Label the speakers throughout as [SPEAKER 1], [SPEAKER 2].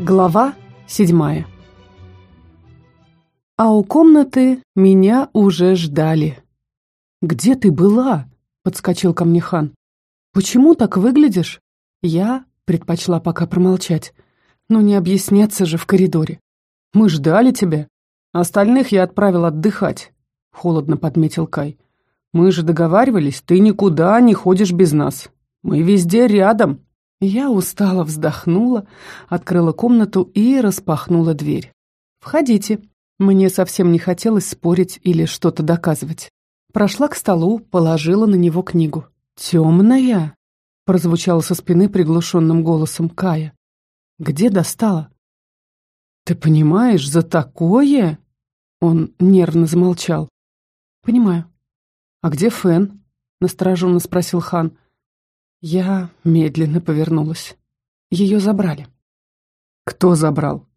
[SPEAKER 1] Глава седьмая А у комнаты меня уже ждали. «Где ты была?» — подскочил ко мне хан. «Почему так выглядишь?» Я предпочла пока промолчать. Но не объясняться же в коридоре. «Мы ждали тебя. Остальных я отправил отдыхать», — холодно подметил Кай. «Мы же договаривались, ты никуда не ходишь без нас. Мы везде рядом». Я устало вздохнула, открыла комнату и распахнула дверь. «Входите». Мне совсем не хотелось спорить или что-то доказывать. Прошла к столу, положила на него книгу. «Темная?» — прозвучало со спины приглушенным голосом Кая. «Где достала?» «Ты понимаешь, за такое?» Он нервно замолчал. «Понимаю». «А где Фен?» — настороженно спросил хан. Я медленно повернулась. Ее забрали. Кто забрал?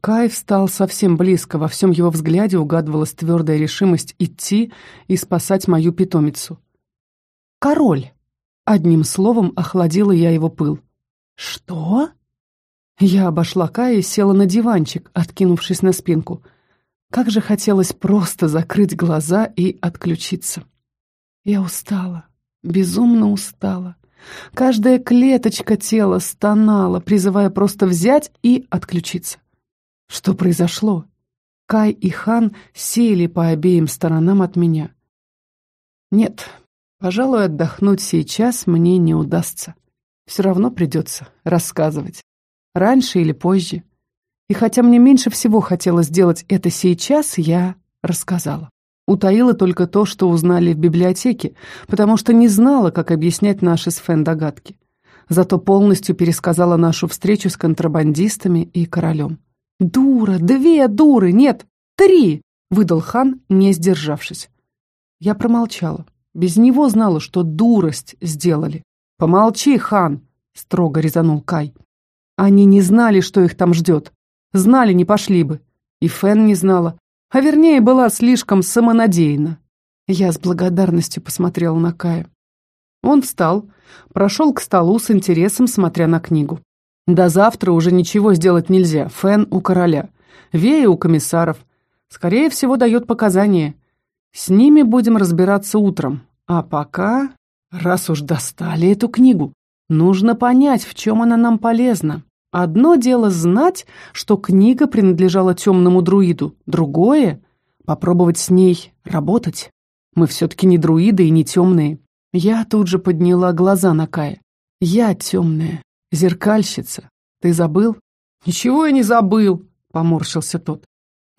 [SPEAKER 1] Кай встал совсем близко, во всем его взгляде угадывалась твердая решимость идти и спасать мою питомицу. «Король!» Одним словом охладила я его пыл. «Что?» Я обошла Кая и села на диванчик, откинувшись на спинку. Как же хотелось просто закрыть глаза и отключиться. Я устала, безумно устала. Каждая клеточка тела стонала, призывая просто взять и отключиться. Что произошло? Кай и Хан сели по обеим сторонам от меня. Нет, пожалуй, отдохнуть сейчас мне не удастся. Все равно придется рассказывать. Раньше или позже. И хотя мне меньше всего хотелось сделать это сейчас, я рассказала. Утаила только то, что узнали в библиотеке, потому что не знала, как объяснять наши с Фен догадки. Зато полностью пересказала нашу встречу с контрабандистами и королем. «Дура! Две дуры! Нет, три!» — выдал хан, не сдержавшись. Я промолчала. Без него знала, что дурость сделали. «Помолчи, хан!» — строго резанул Кай. Они не знали, что их там ждет. Знали, не пошли бы. И Фен не знала а вернее была слишком самонадеянна. Я с благодарностью посмотрела на Кая. Он встал, прошел к столу с интересом, смотря на книгу. До завтра уже ничего сделать нельзя. Фен у короля, Вея у комиссаров. Скорее всего, дает показания. С ними будем разбираться утром. А пока, раз уж достали эту книгу, нужно понять, в чем она нам полезна. Одно дело знать, что книга принадлежала темному друиду, другое — попробовать с ней работать. Мы все-таки не друиды и не темные. Я тут же подняла глаза на Кая. Я темная, зеркальщица. Ты забыл? Ничего я не забыл, поморщился тот.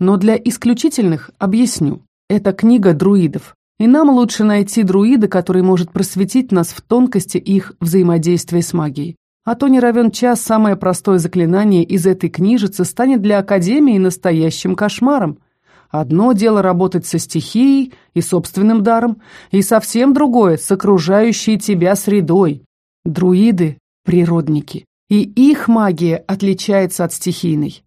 [SPEAKER 1] Но для исключительных объясню. Это книга друидов. И нам лучше найти друида, который может просветить нас в тонкости их взаимодействия с магией. А то не равен час самое простое заклинание из этой книжицы станет для Академии настоящим кошмаром. Одно дело работать со стихией и собственным даром, и совсем другое — с окружающей тебя средой. Друиды — природники, и их магия отличается от стихийной.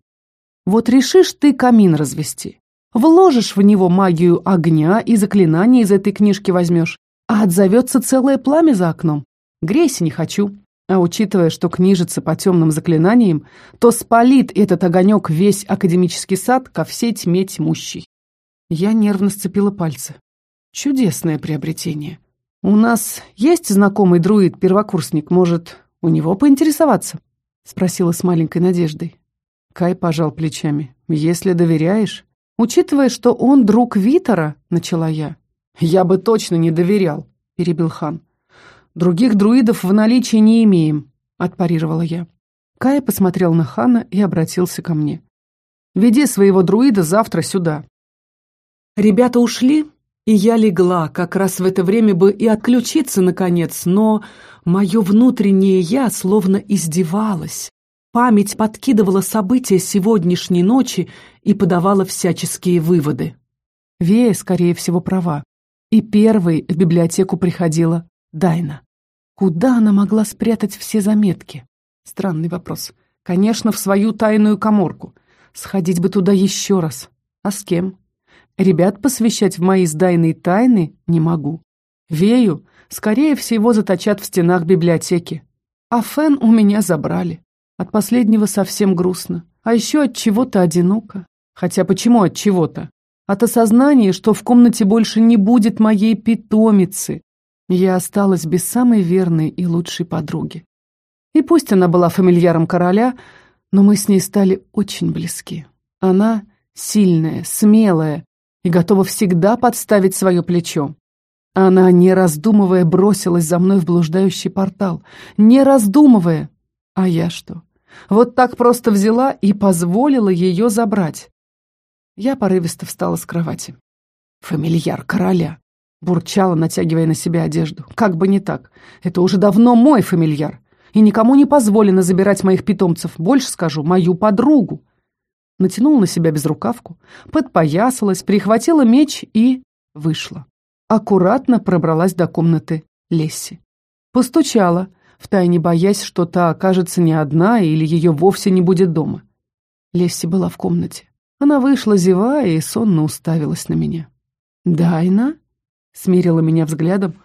[SPEAKER 1] Вот решишь ты камин развести, вложишь в него магию огня и заклинание из этой книжки возьмешь, а отзовется целое пламя за окном. Грейся не хочу. А учитывая, что книжится по темным заклинаниям, то спалит этот огонек весь академический сад ко всей тьме тьмущей. Я нервно сцепила пальцы. Чудесное приобретение. У нас есть знакомый друид-первокурсник, может, у него поинтересоваться? Спросила с маленькой надеждой. Кай пожал плечами. Если доверяешь. Учитывая, что он друг Витера, начала я. Я бы точно не доверял, перебил хан. «Других друидов в наличии не имеем», — отпарировала я. Кая посмотрел на Хана и обратился ко мне. «Веди своего друида завтра сюда». Ребята ушли, и я легла, как раз в это время бы и отключиться, наконец, но мое внутреннее «я» словно издевалось. Память подкидывала события сегодняшней ночи и подавала всяческие выводы. Вея, скорее всего, права. И первой в библиотеку приходила Дайна. Куда она могла спрятать все заметки? Странный вопрос. Конечно, в свою тайную коморку. Сходить бы туда еще раз. А с кем? Ребят посвящать в мои сдайные тайны не могу. Вею, скорее всего, заточат в стенах библиотеки. А Фен у меня забрали. От последнего совсем грустно. А еще от чего-то одиноко. Хотя почему от чего-то? От осознания, что в комнате больше не будет моей питомицы. Я осталась без самой верной и лучшей подруги. И пусть она была фамильяром короля, но мы с ней стали очень близки. Она сильная, смелая и готова всегда подставить свое плечо. Она, не раздумывая, бросилась за мной в блуждающий портал. Не раздумывая! А я что? Вот так просто взяла и позволила ее забрать. Я порывисто встала с кровати. «Фамильяр короля!» Бурчала, натягивая на себя одежду. «Как бы не так. Это уже давно мой фамильяр. И никому не позволено забирать моих питомцев. Больше скажу, мою подругу». Натянула на себя безрукавку, подпоясалась, прихватила меч и... вышла. Аккуратно пробралась до комнаты Лесси. Постучала, втайне боясь, что та окажется не одна или ее вовсе не будет дома. Лесси была в комнате. Она вышла, зевая, и сонно уставилась на меня. «Дайна?» — смирила меня взглядом,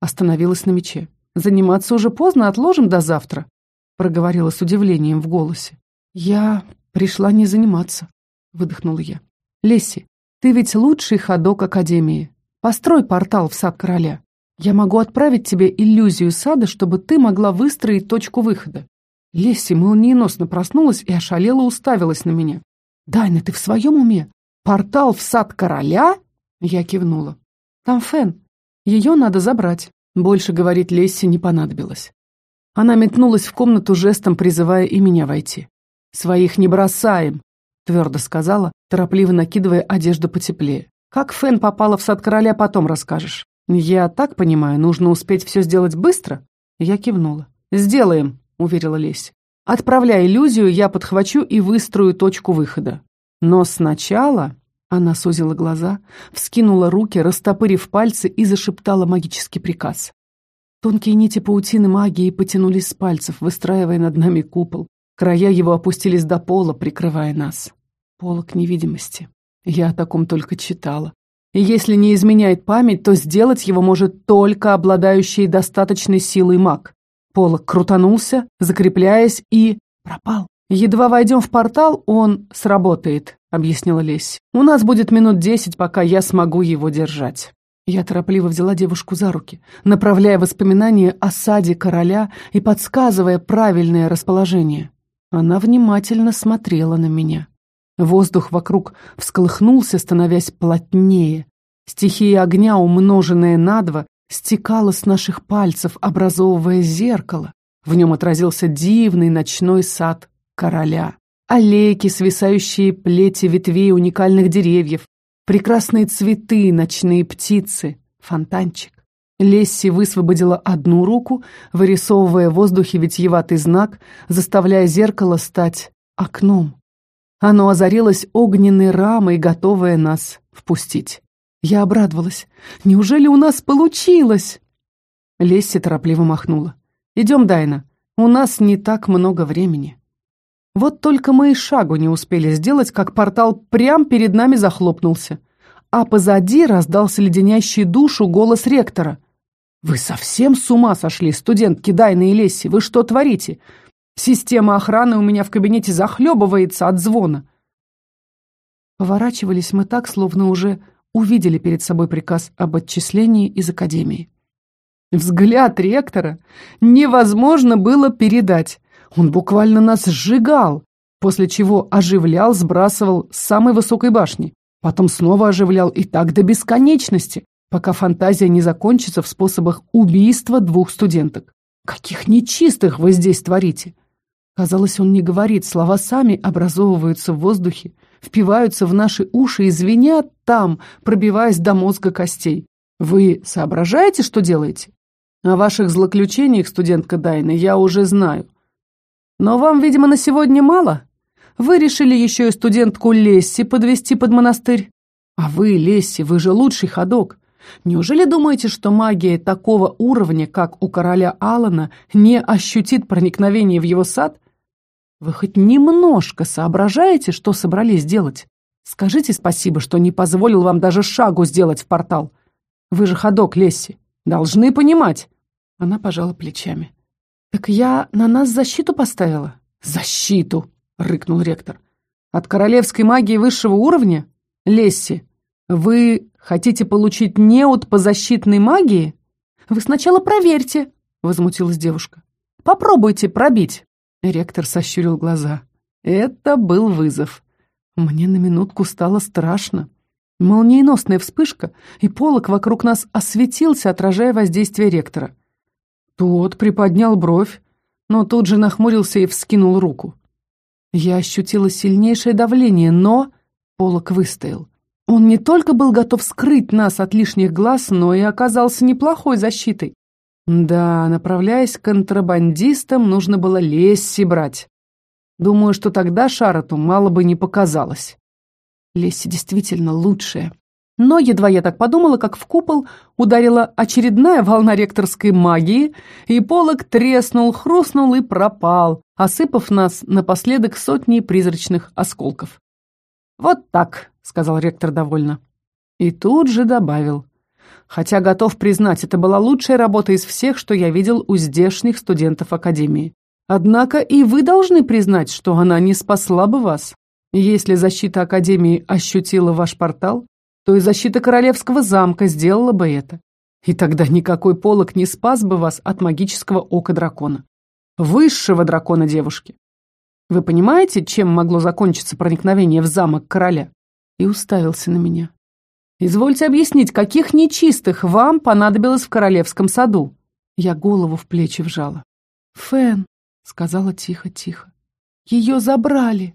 [SPEAKER 1] остановилась на мече. «Заниматься уже поздно, отложим до завтра», — проговорила с удивлением в голосе. «Я пришла не заниматься», — выдохнула я. «Лесси, ты ведь лучший ходок Академии. Построй портал в сад короля. Я могу отправить тебе иллюзию сада, чтобы ты могла выстроить точку выхода. Лесси молниеносно проснулась и ошалела уставилась на меня. «Дайна, ты в своем уме? Портал в сад короля?» Я кивнула. «Там Фен. Ее надо забрать». Больше говорить Лесси не понадобилось. Она метнулась в комнату жестом, призывая и меня войти. «Своих не бросаем», — твердо сказала, торопливо накидывая одежду потеплее. «Как Фен попала в сад короля, потом расскажешь». «Я так понимаю, нужно успеть все сделать быстро?» Я кивнула. «Сделаем», — уверила Леся. «Отправляй иллюзию, я подхвачу и выстрою точку выхода. Но сначала...» Она сузила глаза, вскинула руки, растопырив пальцы и зашептала магический приказ. Тонкие нити паутины магии потянулись с пальцев, выстраивая над нами купол. Края его опустились до пола, прикрывая нас. Полок невидимости. Я о таком только читала. И если не изменяет память, то сделать его может только обладающий достаточной силой маг. Полок крутанулся, закрепляясь, и... пропал. «Едва войдем в портал, он сработает», — объяснила Лесь. «У нас будет минут десять, пока я смогу его держать». Я торопливо взяла девушку за руки, направляя воспоминания о саде короля и подсказывая правильное расположение. Она внимательно смотрела на меня. Воздух вокруг всколыхнулся, становясь плотнее. Стихия огня, умноженная на два, стекала с наших пальцев, образовывая зеркало. В нем отразился дивный ночной сад короля. Аллейки, свисающие плети ветвей уникальных деревьев, прекрасные цветы, ночные птицы, фонтанчик. Лесси высвободила одну руку, вырисовывая в воздухе витьеватый знак, заставляя зеркало стать окном. Оно озарилось огненной рамой, готовое нас впустить. Я обрадовалась. «Неужели у нас получилось?» Лесси торопливо махнула. «Идем, Дайна. У нас не так много времени». Вот только мы и шагу не успели сделать, как портал прямо перед нами захлопнулся. А позади раздался леденящий душу голос ректора. «Вы совсем с ума сошли, студентки Дайна и Лесси? Вы что творите? Система охраны у меня в кабинете захлебывается от звона. Поворачивались мы так, словно уже увидели перед собой приказ об отчислении из академии. Взгляд ректора невозможно было передать. Он буквально нас сжигал, после чего оживлял, сбрасывал с самой высокой башни. Потом снова оживлял и так до бесконечности, пока фантазия не закончится в способах убийства двух студенток. Каких нечистых вы здесь творите? Казалось, он не говорит, слова сами образовываются в воздухе, впиваются в наши уши и звенят там, пробиваясь до мозга костей. Вы соображаете, что делаете? О ваших злоключениях, студентка Дайна, я уже знаю. Но вам, видимо, на сегодня мало? Вы решили еще и студентку Лесси подвести под монастырь? А вы, Лесси, вы же лучший ходок. Неужели думаете, что магия такого уровня, как у короля Алана, не ощутит проникновение в его сад? Вы хоть немножко соображаете, что собрались делать? Скажите спасибо, что не позволил вам даже шагу сделать в портал. Вы же ходок, Лесси. Должны понимать. Она пожала плечами. Так я на нас защиту поставила. «Защиту!» — рыкнул ректор. «От королевской магии высшего уровня? Лесси, вы хотите получить неуд по защитной магии? Вы сначала проверьте!» — возмутилась девушка. «Попробуйте пробить!» Ректор сощурил глаза. Это был вызов. Мне на минутку стало страшно. Молниеносная вспышка, и полок вокруг нас осветился, отражая воздействие ректора. Тот приподнял бровь, но тут же нахмурился и вскинул руку. Я ощутила сильнейшее давление, но полок выстоял. Он не только был готов скрыть нас от лишних глаз, но и оказался неплохой защитой. Да, направляясь к контрабандистам, нужно было Лесси брать. Думаю, что тогда Шарату мало бы не показалось. Лесси действительно лучшая. Но едва я так подумала, как в купол ударила очередная волна ректорской магии, и полог треснул, хрустнул и пропал, осыпав нас напоследок сотней призрачных осколков. «Вот так», — сказал ректор довольно. И тут же добавил. Хотя готов признать, это была лучшая работа из всех, что я видел у здешних студентов Академии. Однако и вы должны признать, что она не спасла бы вас. Если защита Академии ощутила ваш портал, то и защита Королевского замка сделала бы это. И тогда никакой полог не спас бы вас от магического ока дракона. Высшего дракона девушки. Вы понимаете, чем могло закончиться проникновение в замок короля? И уставился на меня. Извольте объяснить, каких нечистых вам понадобилось в королевском саду? Я голову в плечи вжала. Фэн, сказала тихо-тихо. Ее забрали.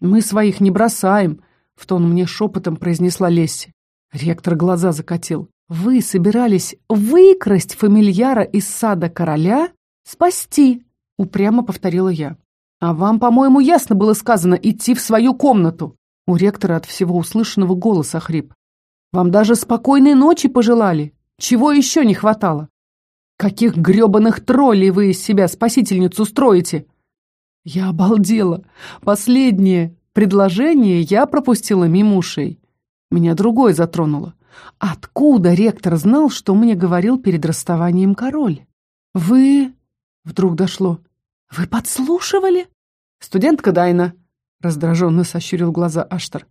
[SPEAKER 1] Мы своих не бросаем, в тон мне шепотом произнесла Лесси. Ректор глаза закатил. Вы собирались выкрасть фамильяра из сада короля? Спасти, упрямо повторила я. А вам, по-моему, ясно было сказано идти в свою комнату. У ректора от всего услышанного голоса хрип. Вам даже спокойной ночи пожелали. Чего еще не хватало? Каких грёбаных троллей вы из себя спасительницу строите? Я обалдела. Последнее предложение я пропустила мимо ушей. Меня другое затронуло. Откуда ректор знал, что мне говорил перед расставанием король? Вы... Вдруг дошло. Вы подслушивали? Студентка Дайна, раздраженно сощурил глаза Аштар.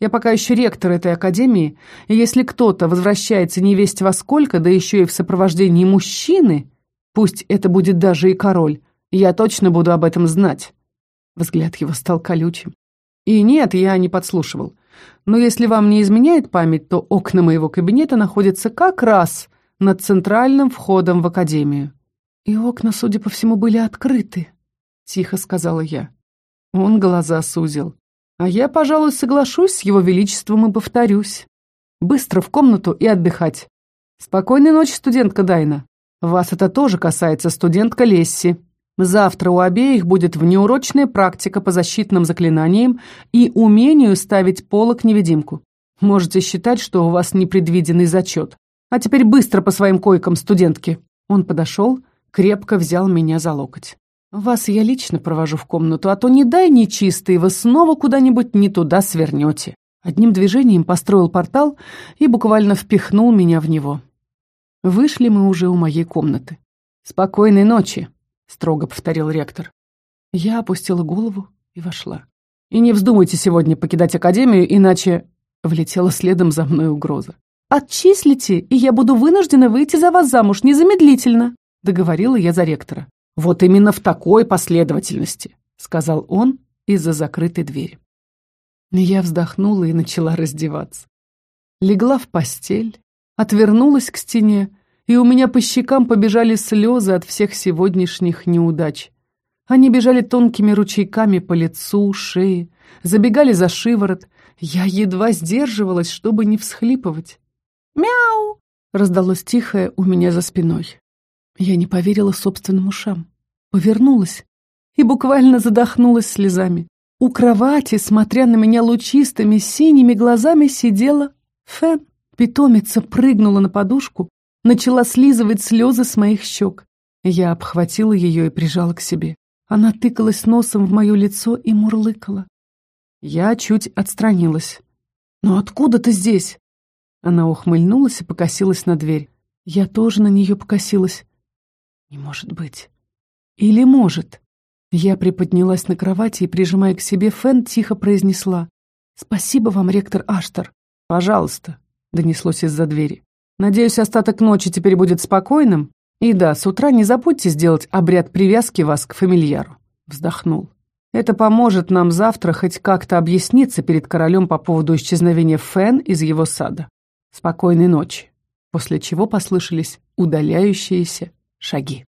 [SPEAKER 1] Я пока еще ректор этой академии, и если кто-то возвращается невесть во сколько, да еще и в сопровождении мужчины, пусть это будет даже и король, я точно буду об этом знать». Взгляд его стал колючим. «И нет, я не подслушивал. Но если вам не изменяет память, то окна моего кабинета находятся как раз над центральным входом в академию». «И окна, судя по всему, были открыты», — тихо сказала я. Он глаза сузил. А я, пожалуй, соглашусь с его величеством и повторюсь. Быстро в комнату и отдыхать. Спокойной ночи, студентка Дайна. Вас это тоже касается, студентка Лесси. Завтра у обеих будет внеурочная практика по защитным заклинаниям и умению ставить полок-невидимку. Можете считать, что у вас непредвиденный зачет. А теперь быстро по своим койкам, студентки. Он подошел, крепко взял меня за локоть. «Вас я лично провожу в комнату, а то не дай нечистый, вы снова куда-нибудь не туда свернете». Одним движением построил портал и буквально впихнул меня в него. Вышли мы уже у моей комнаты. «Спокойной ночи», — строго повторил ректор. Я опустила голову и вошла. «И не вздумайте сегодня покидать Академию, иначе...» Влетела следом за мной угроза. «Отчислите, и я буду вынуждена выйти за вас замуж незамедлительно», — договорила я за ректора. «Вот именно в такой последовательности», — сказал он из-за закрытой двери. Я вздохнула и начала раздеваться. Легла в постель, отвернулась к стене, и у меня по щекам побежали слезы от всех сегодняшних неудач. Они бежали тонкими ручейками по лицу, шее, забегали за шиворот. Я едва сдерживалась, чтобы не всхлипывать. «Мяу!» — раздалось тихое у меня за спиной. Я не поверила собственным ушам. Повернулась и буквально задохнулась слезами. У кровати, смотря на меня лучистыми синими глазами, сидела Фэн. Питомица прыгнула на подушку, начала слизывать слезы с моих щек. Я обхватила ее и прижала к себе. Она тыкалась носом в мое лицо и мурлыкала. Я чуть отстранилась. «Но откуда ты здесь?» Она ухмыльнулась и покосилась на дверь. Я тоже на нее покосилась. Не может быть. Или может. Я приподнялась на кровати и, прижимая к себе Фен, тихо произнесла «Спасибо вам, ректор Аштер». «Пожалуйста», — донеслось из-за двери. «Надеюсь, остаток ночи теперь будет спокойным. И да, с утра не забудьте сделать обряд привязки вас к фамильяру». Вздохнул. «Это поможет нам завтра хоть как-то объясниться перед королем по поводу исчезновения Фен из его сада. Спокойной ночи». После чего послышались удаляющиеся шаги.